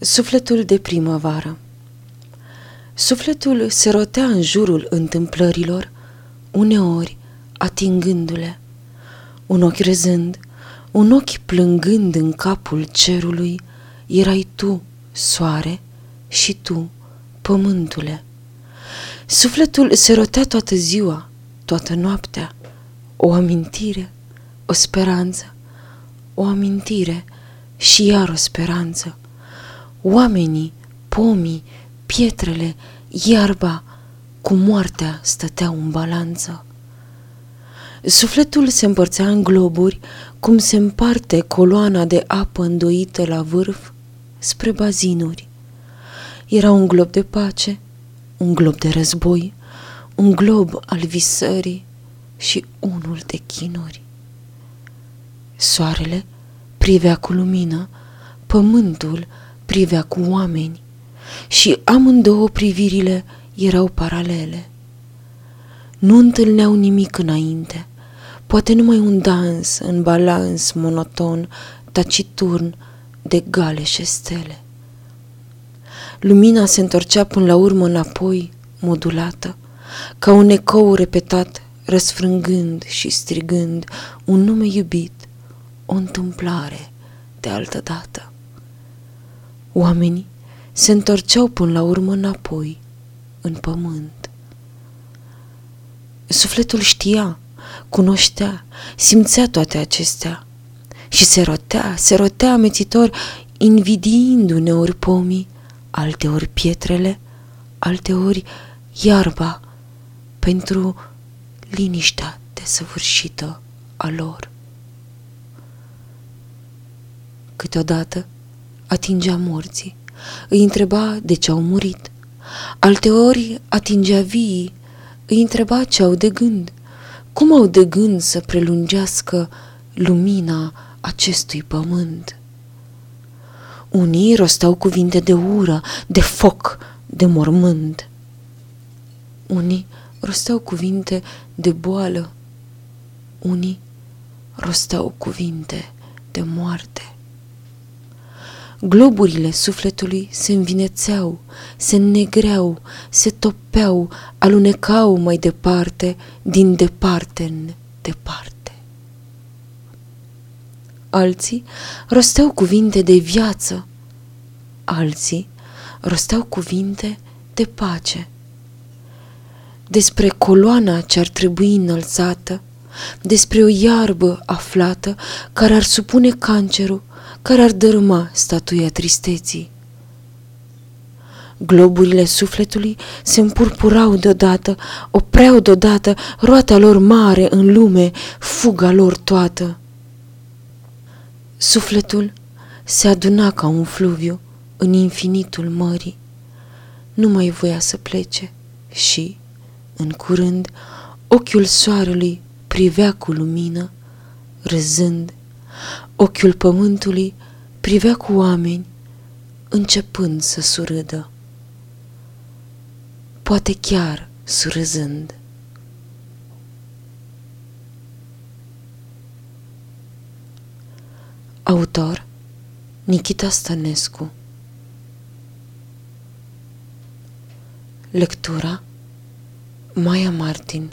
Sufletul de primăvară Sufletul se rotea în jurul întâmplărilor, uneori atingându-le. Un ochi râzând, un ochi plângând în capul cerului, erai tu, soare, și tu, pământule. Sufletul se rotea toată ziua, toată noaptea, o amintire, o speranță, o amintire și iar o speranță. Oamenii, pomii, pietrele, iarba, cu moartea stăteau în balanță. Sufletul se împărțea în globuri, cum se împarte coloana de apă îndoită la vârf spre bazinuri. Era un glob de pace, un glob de război, un glob al visării și unul de chinuri. Soarele privea cu lumină, pământul privea cu oameni și amândouă privirile erau paralele. Nu întâlneau nimic înainte, poate numai un dans în balans monoton, taciturn, de gale și stele. Lumina se întorcea până la urmă înapoi, modulată, ca un ecou repetat, răsfrângând și strigând un nume iubit, o întâmplare de altă dată. Oamenii se întorceau până la urmă înapoi, în pământ. Sufletul știa, cunoștea, simțea toate acestea și se rotea, se rotea amețitor, invidiindu uneori pomii, alteori pietrele, alteori iarba, pentru liniștea desăvârșită a lor. Câteodată atingea morții, îi întreba de ce au murit. Alteori atingea vii, îi întreba ce au de gând, cum au de gând să prelungească lumina acestui pământ. Unii rosteau cuvinte de ură, de foc, de mormânt. Unii rosteau cuvinte de boală. Unii rosteau cuvinte de moarte. Globurile sufletului se învinețeau, se negreau, se topeau, alunecau mai departe, din departe în departe. Alții rosteau cuvinte de viață, alții rosteau cuvinte de pace. Despre coloana ce ar trebui înălțată, despre o iarbă aflată care ar supune cancerul care ar dărâma statuia tristeții. Globurile sufletului se împurpurau deodată, opreau deodată roata lor mare în lume, fuga lor toată. Sufletul se aduna ca un fluviu în infinitul mării. Nu mai voia să plece și, în curând, ochiul soarelui privea cu lumină, râzând Ochiul pământului privea cu oameni, începând să surâdă. Poate chiar surâzând. Autor Nikita Stănescu Lectura Maia Martin